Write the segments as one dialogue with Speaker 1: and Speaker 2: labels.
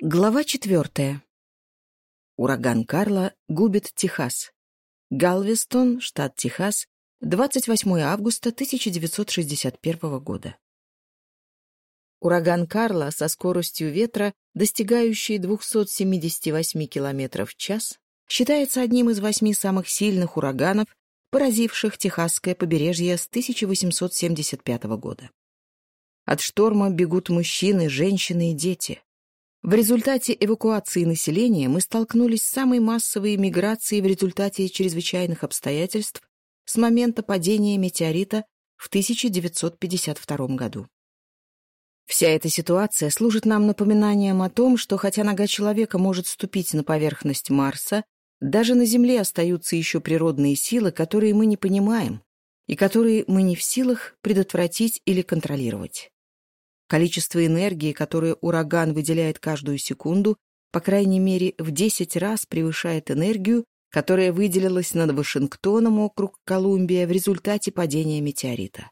Speaker 1: Глава четвертая. Ураган Карла губит Техас. Галвестон, штат Техас, 28 августа 1961 года. Ураган Карла со скоростью ветра, достигающей 278 км в час, считается одним из восьми самых сильных ураганов, поразивших техасское побережье с 1875 года. От шторма бегут мужчины, женщины и дети – в результате эвакуации населения мы столкнулись с самой массовой миграцией в результате чрезвычайных обстоятельств с момента падения метеорита в 1952 году. Вся эта ситуация служит нам напоминанием о том, что хотя нога человека может ступить на поверхность Марса, даже на Земле остаются еще природные силы, которые мы не понимаем и которые мы не в силах предотвратить или контролировать. Количество энергии, которое ураган выделяет каждую секунду, по крайней мере, в 10 раз превышает энергию, которая выделилась над Вашингтоном округ Колумбия в результате падения метеорита.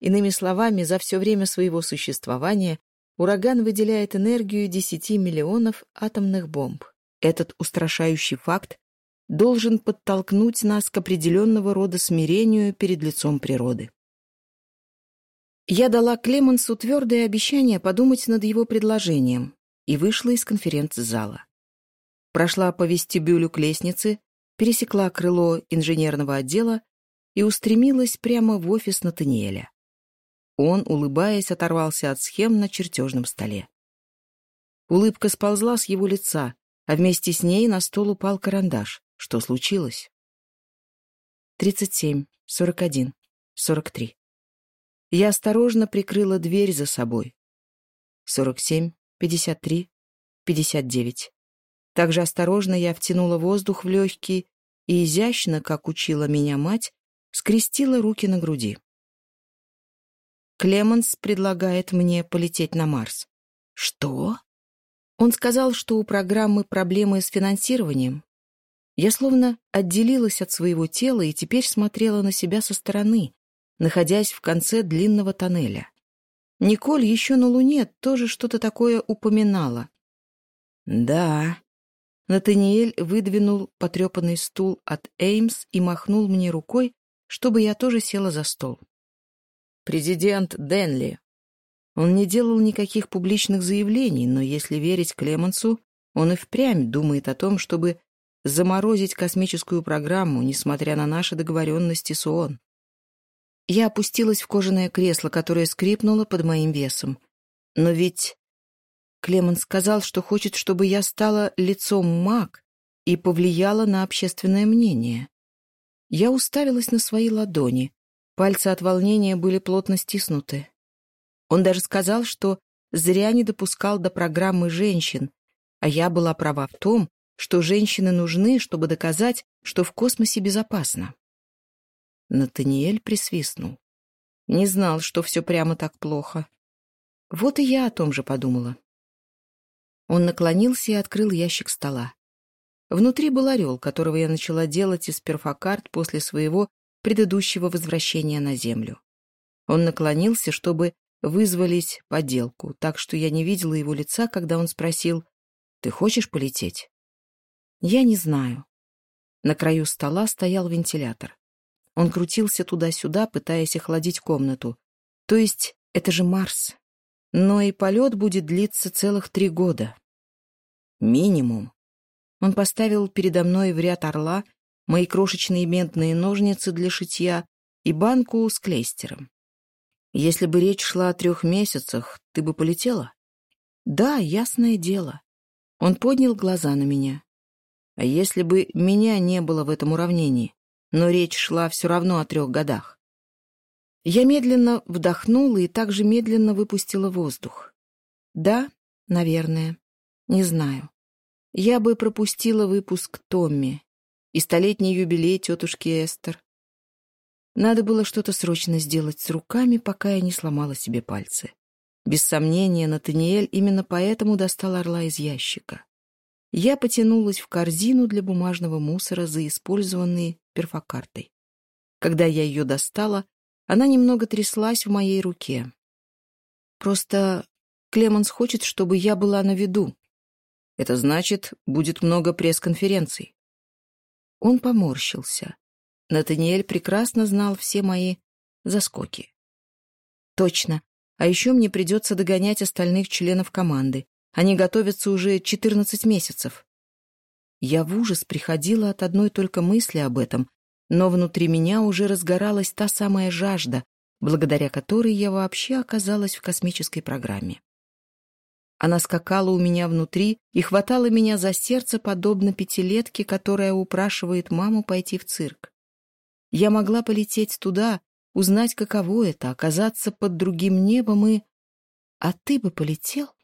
Speaker 1: Иными словами, за все время своего существования ураган выделяет энергию 10 миллионов атомных бомб. Этот устрашающий факт должен подтолкнуть нас к определенного рода смирению перед лицом природы. Я дала Клемансу твердое обещание подумать над его предложением и вышла из конференц-зала. Прошла по вестибюлю к лестнице, пересекла крыло инженерного отдела и устремилась прямо в офис Натаниэля. Он, улыбаясь, оторвался от схем на чертежном столе. Улыбка сползла с его лица, а вместе с ней на стол упал карандаш. Что случилось? Тридцать семь, сорок один, сорок три. Я осторожно прикрыла дверь за собой. 47, 53, 59. Также осторожно я втянула воздух в легкие и изящно, как учила меня мать, скрестила руки на груди. Клеменс предлагает мне полететь на Марс. Что? Он сказал, что у программы проблемы с финансированием. Я словно отделилась от своего тела и теперь смотрела на себя со стороны, находясь в конце длинного тоннеля. Николь еще на Луне тоже что-то такое упоминала. «Да». Натаниэль выдвинул потрепанный стул от Эймс и махнул мне рукой, чтобы я тоже села за стол. «Президент Денли». Он не делал никаких публичных заявлений, но если верить Клемансу, он и впрямь думает о том, чтобы заморозить космическую программу, несмотря на наши договоренности с ООН. Я опустилась в кожаное кресло, которое скрипнуло под моим весом. Но ведь... Клемон сказал, что хочет, чтобы я стала лицом маг и повлияла на общественное мнение. Я уставилась на свои ладони. Пальцы от волнения были плотно стиснуты. Он даже сказал, что зря не допускал до программы женщин, а я была права в том, что женщины нужны, чтобы доказать, что в космосе безопасно. Натаниэль присвистнул. Не знал, что все прямо так плохо. Вот и я о том же подумала. Он наклонился и открыл ящик стола. Внутри был орел, которого я начала делать из перфокарт после своего предыдущего возвращения на землю. Он наклонился, чтобы вызвались поделку, так что я не видела его лица, когда он спросил, «Ты хочешь полететь?» «Я не знаю». На краю стола стоял вентилятор. Он крутился туда-сюда, пытаясь охладить комнату. То есть это же Марс. Но и полет будет длиться целых три года. Минимум. Он поставил передо мной в ряд орла мои крошечные ментные ножницы для шитья и банку с клейстером. Если бы речь шла о трех месяцах, ты бы полетела? Да, ясное дело. Он поднял глаза на меня. А если бы меня не было в этом уравнении? но речь шла все равно о трех годах. Я медленно вдохнула и также медленно выпустила воздух. Да, наверное. Не знаю. Я бы пропустила выпуск Томми и столетний юбилей тетушки Эстер. Надо было что-то срочно сделать с руками, пока я не сломала себе пальцы. Без сомнения, Натаниэль именно поэтому достал орла из ящика. Я потянулась в корзину для бумажного мусора за использованные Перфокартой. Когда я ее достала, она немного тряслась в моей руке. «Просто Клеменс хочет, чтобы я была на виду. Это значит, будет много пресс-конференций». Он поморщился. Натаниэль прекрасно знал все мои заскоки. «Точно. А еще мне придется догонять остальных членов команды. Они готовятся уже 14 месяцев. Я в ужас приходила от одной только мысли об этом, но внутри меня уже разгоралась та самая жажда, благодаря которой я вообще оказалась в космической программе. Она скакала у меня внутри и хватала меня за сердце, подобно пятилетке, которая упрашивает маму пойти в цирк. Я могла полететь туда, узнать, каково это — оказаться под другим небом и... А ты бы полетел?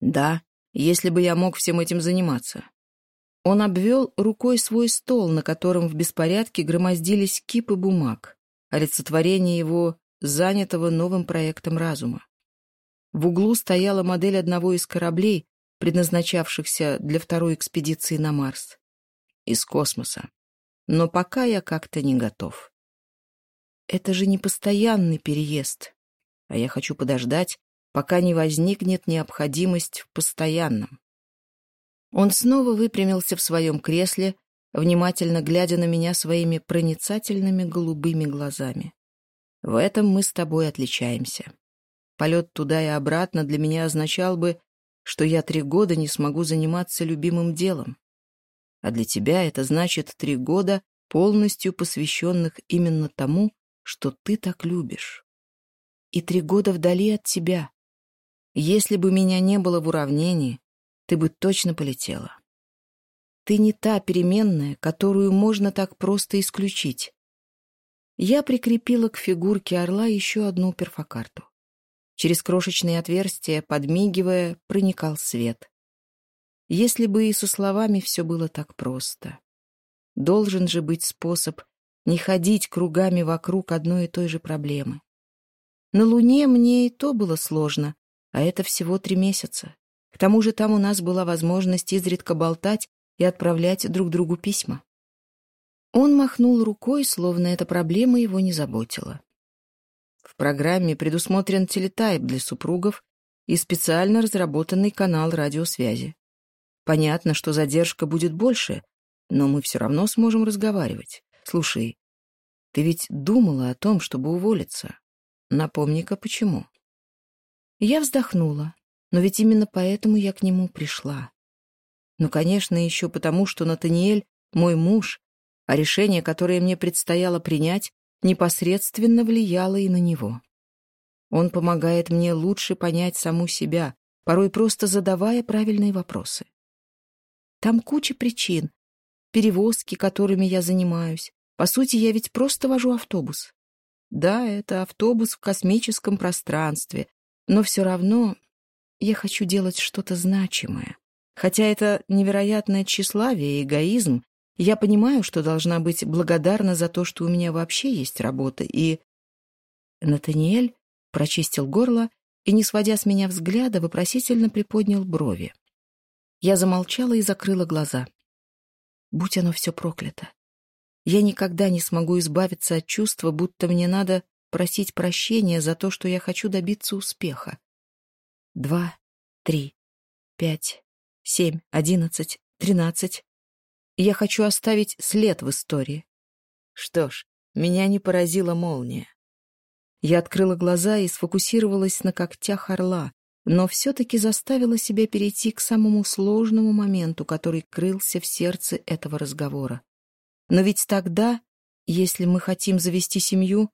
Speaker 1: Да, если бы я мог всем этим заниматься. Он обвел рукой свой стол, на котором в беспорядке громоздились кипы бумаг, олицетворение его, занятого новым проектом разума. В углу стояла модель одного из кораблей, предназначавшихся для второй экспедиции на Марс. Из космоса. Но пока я как-то не готов. Это же не постоянный переезд. А я хочу подождать, пока не возникнет необходимость в постоянном. Он снова выпрямился в своем кресле, внимательно глядя на меня своими проницательными голубыми глазами. В этом мы с тобой отличаемся. Полет туда и обратно для меня означал бы, что я три года не смогу заниматься любимым делом. А для тебя это значит три года, полностью посвященных именно тому, что ты так любишь. И три года вдали от тебя. Если бы меня не было в уравнении, ты бы точно полетела. Ты не та переменная, которую можно так просто исключить. Я прикрепила к фигурке орла еще одну перфокарту. Через крошечные отверстия, подмигивая, проникал свет. Если бы и со словами все было так просто. Должен же быть способ не ходить кругами вокруг одной и той же проблемы. На Луне мне и то было сложно, а это всего три месяца. К тому же там у нас была возможность изредка болтать и отправлять друг другу письма. Он махнул рукой, словно эта проблема его не заботила. В программе предусмотрен телетайп для супругов и специально разработанный канал радиосвязи. Понятно, что задержка будет больше, но мы все равно сможем разговаривать. Слушай, ты ведь думала о том, чтобы уволиться. Напомни-ка, почему. Я вздохнула, но ведь именно поэтому я к нему пришла. Ну, конечно, еще потому, что Натаниэль — мой муж, а решение, которое мне предстояло принять, непосредственно влияло и на него. Он помогает мне лучше понять саму себя, порой просто задавая правильные вопросы. Там куча причин. Перевозки, которыми я занимаюсь. По сути, я ведь просто вожу автобус. Да, это автобус в космическом пространстве, но все равно я хочу делать что-то значимое. Хотя это невероятное тщеславие и эгоизм, я понимаю, что должна быть благодарна за то, что у меня вообще есть работа, и... Натаниэль прочистил горло и, не сводя с меня взгляда, вопросительно приподнял брови. Я замолчала и закрыла глаза. Будь оно все проклято. Я никогда не смогу избавиться от чувства, будто мне надо просить прощения за то, что я хочу добиться успеха. два, три, пять, семь, одиннадцать, тринадцать. Я хочу оставить след в истории. Что ж, меня не поразила молния. Я открыла глаза и сфокусировалась на когтях орла, но все-таки заставила себя перейти к самому сложному моменту, который крылся в сердце этого разговора. Но ведь тогда, если мы хотим завести семью,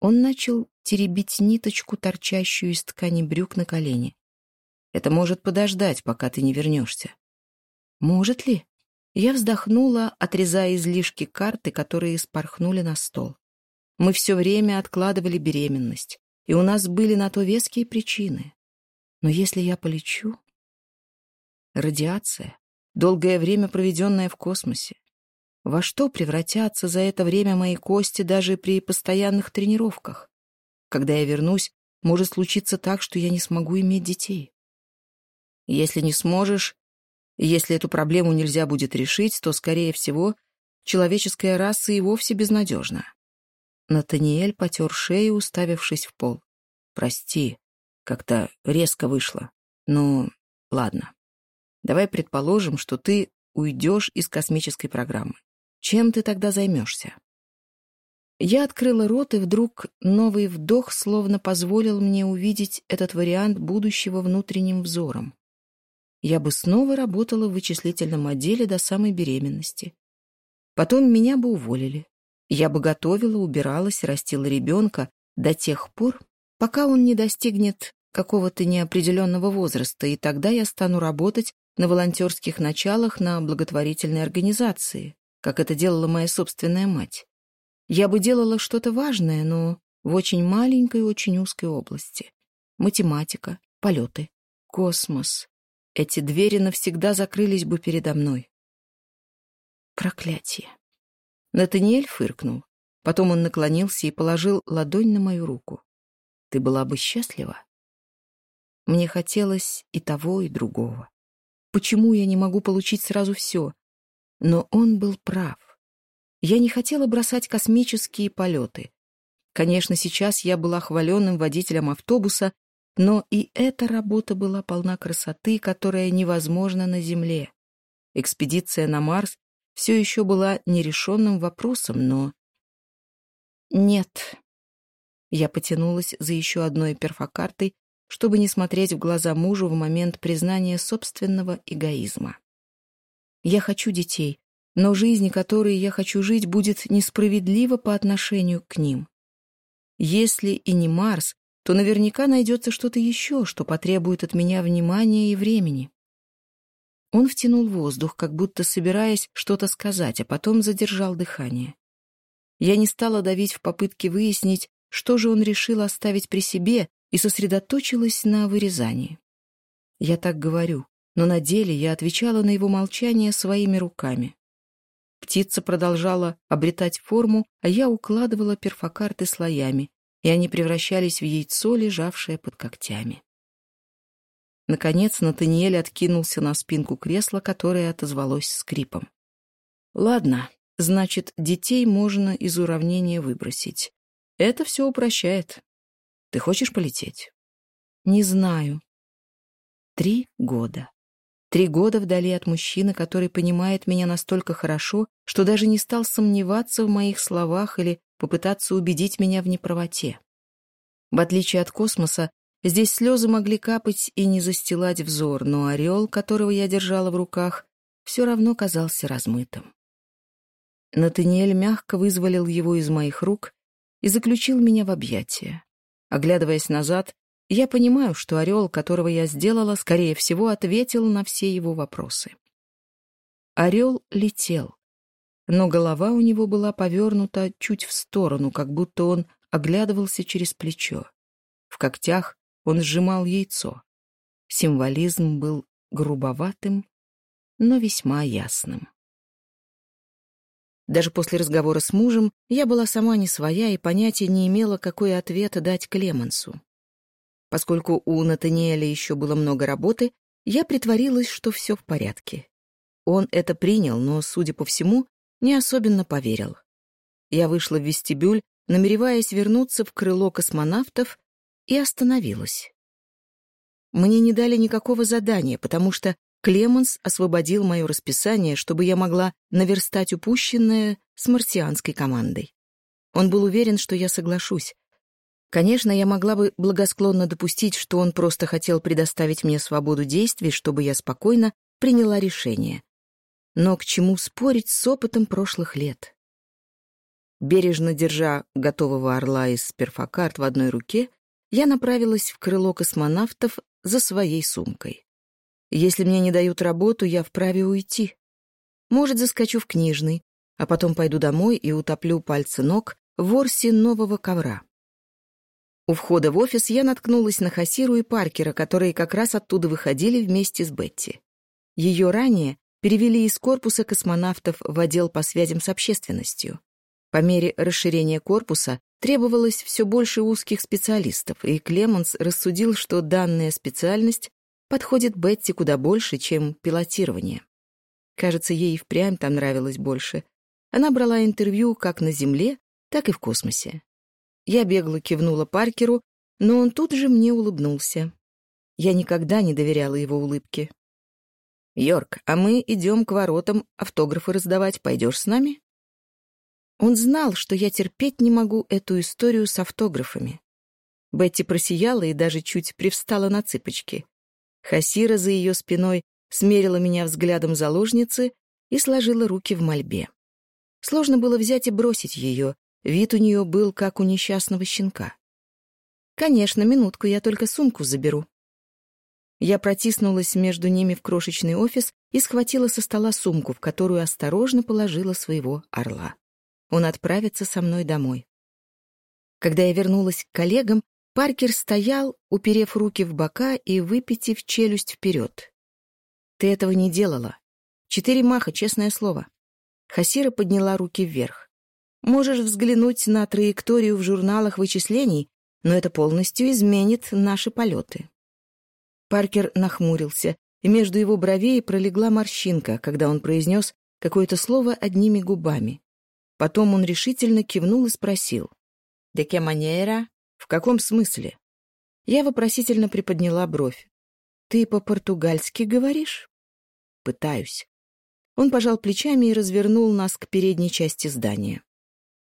Speaker 1: он начал теребить ниточку, торчащую из ткани брюк на колени. «Это может подождать, пока ты не вернешься». «Может ли?» Я вздохнула, отрезая излишки карты, которые спорхнули на стол. Мы все время откладывали беременность, и у нас были на то веские причины. Но если я полечу... Радиация, долгое время проведенное в космосе, во что превратятся за это время мои кости даже при постоянных тренировках? Когда я вернусь, может случиться так, что я не смогу иметь детей. Если не сможешь, если эту проблему нельзя будет решить, то, скорее всего, человеческая раса и вовсе безнадежна. Натаниэль потер шею, уставившись в пол. «Прости, как-то резко вышло. Ну, ладно». Давай предположим, что ты уйдешь из космической программы. чем ты тогда займешься? Я открыла рот, и вдруг новый вдох словно позволил мне увидеть этот вариант будущего внутренним взором. Я бы снова работала в вычислительном отделе до самой беременности. Потом меня бы уволили. Я бы готовила, убиралась, растила ребенка до тех пор, пока он не достигнет какого-то неопределенного возраста, и тогда я стану работать на волонтерских началах на благотворительной организации как это делала моя собственная мать. Я бы делала что-то важное, но в очень маленькой, очень узкой области. Математика, полеты, космос. Эти двери навсегда закрылись бы передо мной. Проклятие. Натаниэль фыркнул. Потом он наклонился и положил ладонь на мою руку. Ты была бы счастлива? Мне хотелось и того, и другого. Почему я не могу получить сразу все? Но он был прав. Я не хотела бросать космические полеты. Конечно, сейчас я была хваленным водителем автобуса, но и эта работа была полна красоты, которая невозможна на Земле. Экспедиция на Марс все еще была нерешенным вопросом, но... Нет. Я потянулась за еще одной перфокартой, чтобы не смотреть в глаза мужу в момент признания собственного эгоизма. Я хочу детей, но жизнь, которой я хочу жить, будет несправедлива по отношению к ним. Если и не Марс, то наверняка найдется что-то еще, что потребует от меня внимания и времени. Он втянул воздух, как будто собираясь что-то сказать, а потом задержал дыхание. Я не стала давить в попытке выяснить, что же он решил оставить при себе, и сосредоточилась на вырезании. Я так говорю, но на деле я отвечала на его молчание своими руками. Птица продолжала обретать форму, а я укладывала перфокарты слоями, и они превращались в яйцо, лежавшее под когтями. Наконец Натаниэль откинулся на спинку кресла, которое отозвалось скрипом. «Ладно, значит, детей можно из уравнения выбросить. Это все упрощает. Ты хочешь полететь?» «Не знаю». «Три года». Три года вдали от мужчины, который понимает меня настолько хорошо, что даже не стал сомневаться в моих словах или попытаться убедить меня в неправоте. В отличие от космоса, здесь слезы могли капать и не застилать взор, но орел, которого я держала в руках, все равно казался размытым. Натаниэль мягко вызволил его из моих рук и заключил меня в объятия. Оглядываясь назад, Я понимаю, что орел, которого я сделала, скорее всего, ответил на все его вопросы. Орел летел, но голова у него была повернута чуть в сторону, как будто он оглядывался через плечо. В когтях он сжимал яйцо. Символизм был грубоватым, но весьма ясным. Даже после разговора с мужем я была сама не своя и понятия не имела, какой ответ дать Клемансу поскольку у Натаниэля еще было много работы, я притворилась, что все в порядке. Он это принял, но, судя по всему, не особенно поверил. Я вышла в вестибюль, намереваясь вернуться в крыло космонавтов, и остановилась. Мне не дали никакого задания, потому что Клеменс освободил мое расписание, чтобы я могла наверстать упущенное с марсианской командой. Он был уверен, что я соглашусь, Конечно, я могла бы благосклонно допустить, что он просто хотел предоставить мне свободу действий, чтобы я спокойно приняла решение. Но к чему спорить с опытом прошлых лет? Бережно держа готового орла из перфокарт в одной руке, я направилась в крыло космонавтов за своей сумкой. Если мне не дают работу, я вправе уйти. Может, заскочу в книжный, а потом пойду домой и утоплю пальцы ног в ворсе нового ковра. У входа в офис я наткнулась на Хасиру и Паркера, которые как раз оттуда выходили вместе с Бетти. Ее ранее перевели из корпуса космонавтов в отдел по связям с общественностью. По мере расширения корпуса требовалось все больше узких специалистов, и Клеманс рассудил, что данная специальность подходит Бетти куда больше, чем пилотирование. Кажется, ей впрямь там нравилось больше. Она брала интервью как на Земле, так и в космосе. Я бегло кивнула Паркеру, но он тут же мне улыбнулся. Я никогда не доверяла его улыбке. «Йорк, а мы идем к воротам автографы раздавать. Пойдешь с нами?» Он знал, что я терпеть не могу эту историю с автографами. Бетти просияла и даже чуть привстала на цыпочки. Хасира за ее спиной смерила меня взглядом заложницы и сложила руки в мольбе. Сложно было взять и бросить ее, Вид у нее был, как у несчастного щенка. «Конечно, минутку, я только сумку заберу». Я протиснулась между ними в крошечный офис и схватила со стола сумку, в которую осторожно положила своего орла. Он отправится со мной домой. Когда я вернулась к коллегам, Паркер стоял, уперев руки в бока и выпитив челюсть вперед. «Ты этого не делала. Четыре маха, честное слово». Хасира подняла руки вверх. Можешь взглянуть на траекторию в журналах вычислений, но это полностью изменит наши полеты». Паркер нахмурился, и между его бровей пролегла морщинка, когда он произнес какое-то слово одними губами. Потом он решительно кивнул и спросил. «Де ке манера? В каком смысле?» Я вопросительно приподняла бровь. «Ты по-португальски говоришь?» «Пытаюсь». Он пожал плечами и развернул нас к передней части здания.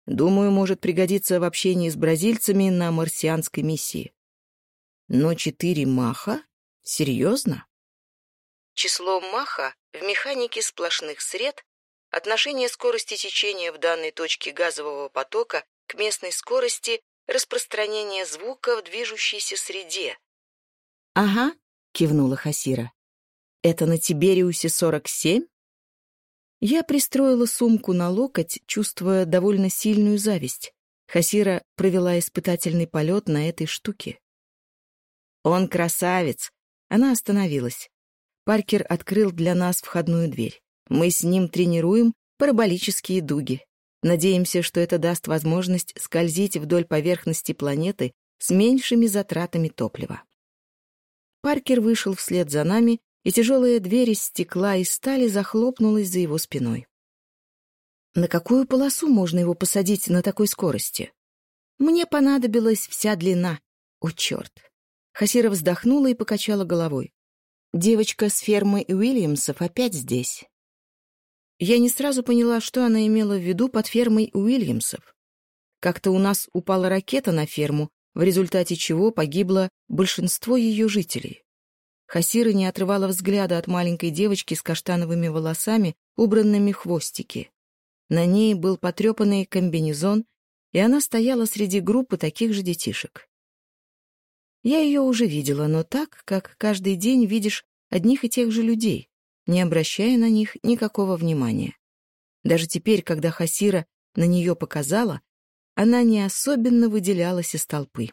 Speaker 1: Думаю, может пригодиться в общении с бразильцами на марсианской миссии. Но четыре маха? Серьезно? Число маха в механике сплошных сред отношение скорости течения в данной точке газового потока к местной скорости распространения звука в движущейся среде. «Ага», — кивнула Хасира. «Это на Тибериусе 47?» Я пристроила сумку на локоть, чувствуя довольно сильную зависть. Хасира провела испытательный полет на этой штуке. «Он красавец!» Она остановилась. Паркер открыл для нас входную дверь. Мы с ним тренируем параболические дуги. Надеемся, что это даст возможность скользить вдоль поверхности планеты с меньшими затратами топлива. Паркер вышел вслед за нами, и тяжелая дверь из стекла и стали захлопнулась за его спиной. На какую полосу можно его посадить на такой скорости? Мне понадобилась вся длина. О, черт! Хасира вздохнула и покачала головой. Девочка с фермы Уильямсов опять здесь. Я не сразу поняла, что она имела в виду под фермой Уильямсов. Как-то у нас упала ракета на ферму, в результате чего погибло большинство ее жителей. Хасира не отрывала взгляда от маленькой девочки с каштановыми волосами, убранными в хвостики. На ней был потрепанный комбинезон, и она стояла среди группы таких же детишек. Я ее уже видела, но так, как каждый день видишь одних и тех же людей, не обращая на них никакого внимания. Даже теперь, когда Хасира на нее показала, она не особенно выделялась из толпы.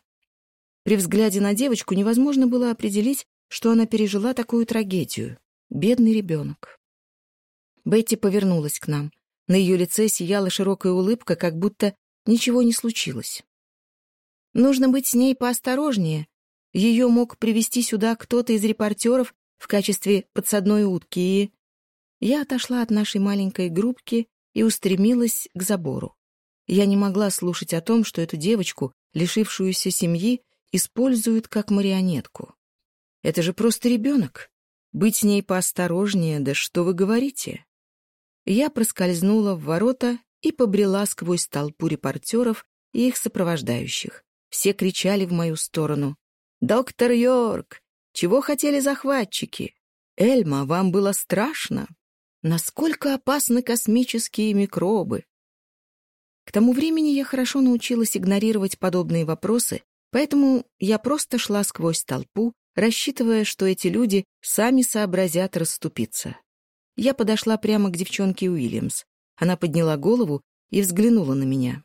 Speaker 1: При взгляде на девочку невозможно было определить, что она пережила такую трагедию. Бедный ребенок. Бетти повернулась к нам. На ее лице сияла широкая улыбка, как будто ничего не случилось. Нужно быть с ней поосторожнее. Ее мог привести сюда кто-то из репортеров в качестве подсадной утки, и... Я отошла от нашей маленькой группки и устремилась к забору. Я не могла слушать о том, что эту девочку, лишившуюся семьи, используют как марионетку. Это же просто ребенок. Быть с ней поосторожнее, да что вы говорите? Я проскользнула в ворота и побрела сквозь толпу репортеров и их сопровождающих. Все кричали в мою сторону. «Доктор Йорк! Чего хотели захватчики? Эльма, вам было страшно? Насколько опасны космические микробы?» К тому времени я хорошо научилась игнорировать подобные вопросы, поэтому я просто шла сквозь толпу, рассчитывая, что эти люди сами сообразят расступиться. Я подошла прямо к девчонке Уильямс. Она подняла голову и взглянула на меня.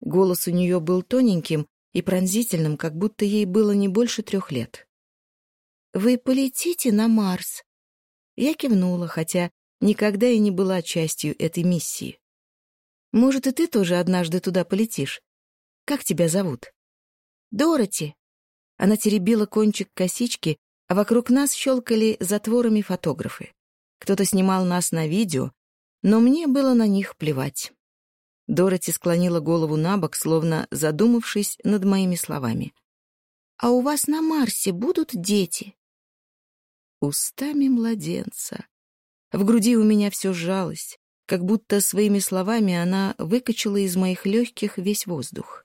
Speaker 1: Голос у нее был тоненьким и пронзительным, как будто ей было не больше трех лет. «Вы полетите на Марс?» Я кивнула, хотя никогда и не была частью этой миссии. «Может, и ты тоже однажды туда полетишь? Как тебя зовут?» «Дороти», она теребила кончик косички, а вокруг нас щелкали затворами фотографы. Кто-то снимал нас на видео, но мне было на них плевать. Дороти склонила голову на бок, словно задумавшись над моими словами. «А у вас на Марсе будут дети?» Устами младенца. В груди у меня все сжалось, как будто своими словами она выкачала из моих легких весь воздух.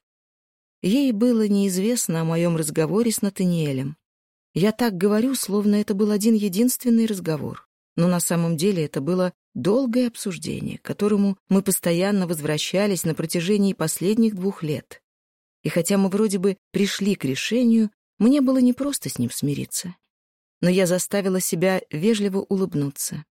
Speaker 1: Ей было неизвестно о моем разговоре с Натаниэлем. Я так говорю, словно это был один единственный разговор. Но на самом деле это было долгое обсуждение, к которому мы постоянно возвращались на протяжении последних двух лет. И хотя мы вроде бы пришли к решению, мне было непросто с ним смириться. Но я заставила себя вежливо улыбнуться.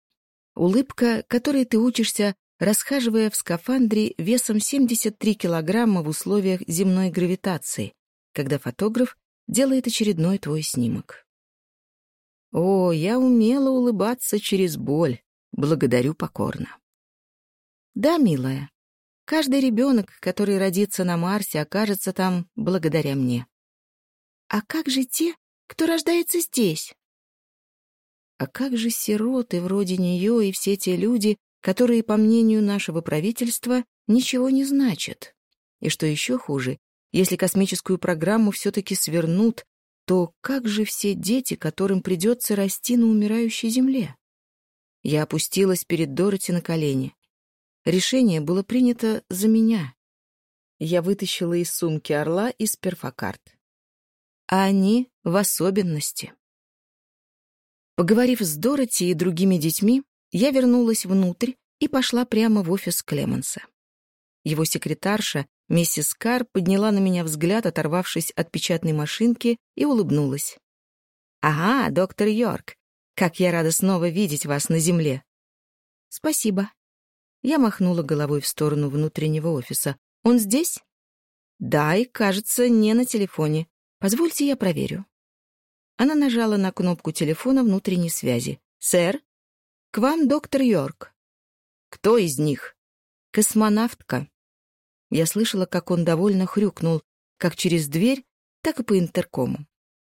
Speaker 1: Улыбка, которой ты учишься расхаживая в скафандре весом 73 килограмма в условиях земной гравитации, когда фотограф делает очередной твой снимок. О, я умела улыбаться через боль. Благодарю покорно. Да, милая. Каждый ребенок, который родится на Марсе, окажется там благодаря мне. А как же те, кто рождается здесь? А как же сироты вроде нее и все те люди, которые, по мнению нашего правительства, ничего не значат. И что еще хуже, если космическую программу все-таки свернут, то как же все дети, которым придется расти на умирающей земле? Я опустилась перед Дороти на колени. Решение было принято за меня. Я вытащила из сумки орла и перфокарт. А они в особенности. Поговорив с Дороти и другими детьми, я вернулась внутрь и пошла прямо в офис Клеменса. Его секретарша, миссис Кар, подняла на меня взгляд, оторвавшись от печатной машинки, и улыбнулась. «Ага, доктор Йорк, как я рада снова видеть вас на земле!» «Спасибо». Я махнула головой в сторону внутреннего офиса. «Он здесь?» «Да, и, кажется, не на телефоне. Позвольте, я проверю». Она нажала на кнопку телефона внутренней связи. «Сэр?» К вам доктор Йорк». «Кто из них?» «Космонавтка». Я слышала, как он довольно хрюкнул, как через дверь, так и по интеркому.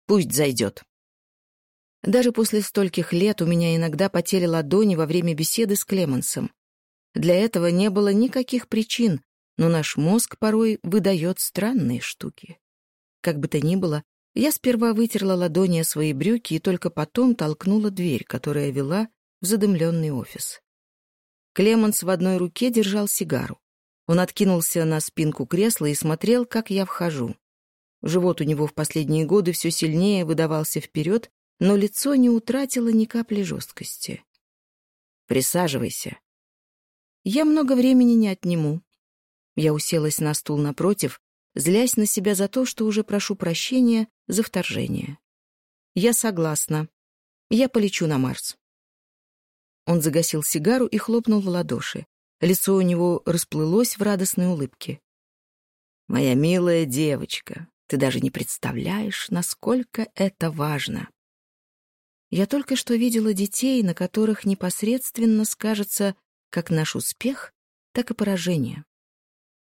Speaker 1: «Пусть зайдет». Даже после стольких лет у меня иногда потели ладони во время беседы с Клемансом. Для этого не было никаких причин, но наш мозг порой выдает странные штуки. Как бы то ни было, я сперва вытерла ладони о свои брюки и только в задымленный офис. Клеменс в одной руке держал сигару. Он откинулся на спинку кресла и смотрел, как я вхожу. Живот у него в последние годы все сильнее выдавался вперед, но лицо не утратило ни капли жесткости. «Присаживайся». «Я много времени не отниму». Я уселась на стул напротив, злясь на себя за то, что уже прошу прощения за вторжение. «Я согласна. Я полечу на Марс». Он загасил сигару и хлопнул в ладоши. Лицо у него расплылось в радостной улыбке. «Моя милая девочка, ты даже не представляешь, насколько это важно!» Я только что видела детей, на которых непосредственно скажется как наш успех, так и поражение.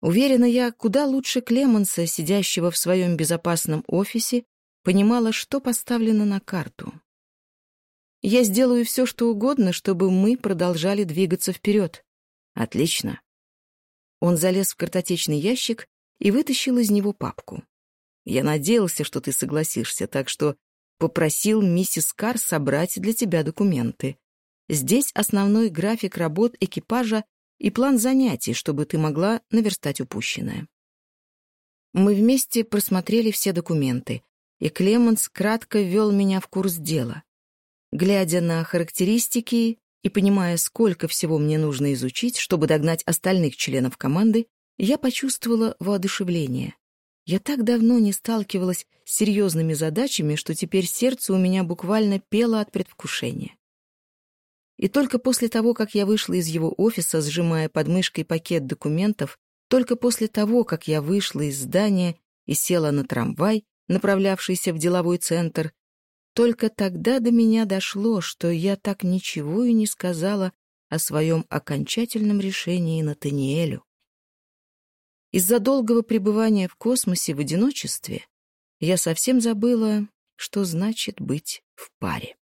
Speaker 1: Уверена я, куда лучше Клеманса, сидящего в своем безопасном офисе, понимала, что поставлено на карту. Я сделаю все, что угодно, чтобы мы продолжали двигаться вперед. Отлично. Он залез в картотечный ящик и вытащил из него папку. Я надеялся, что ты согласишься, так что попросил миссис Кар собрать для тебя документы. Здесь основной график работ экипажа и план занятий, чтобы ты могла наверстать упущенное. Мы вместе просмотрели все документы, и Клеменс кратко ввел меня в курс дела. Глядя на характеристики и понимая, сколько всего мне нужно изучить, чтобы догнать остальных членов команды, я почувствовала воодушевление. Я так давно не сталкивалась с серьезными задачами, что теперь сердце у меня буквально пело от предвкушения. И только после того, как я вышла из его офиса, сжимая под мышкой пакет документов, только после того, как я вышла из здания и села на трамвай, направлявшийся в деловой центр, Только тогда до меня дошло, что я так ничего и не сказала о своем окончательном решении на Таниэлю. Из-за долгого пребывания в космосе в одиночестве я совсем забыла, что значит быть в паре.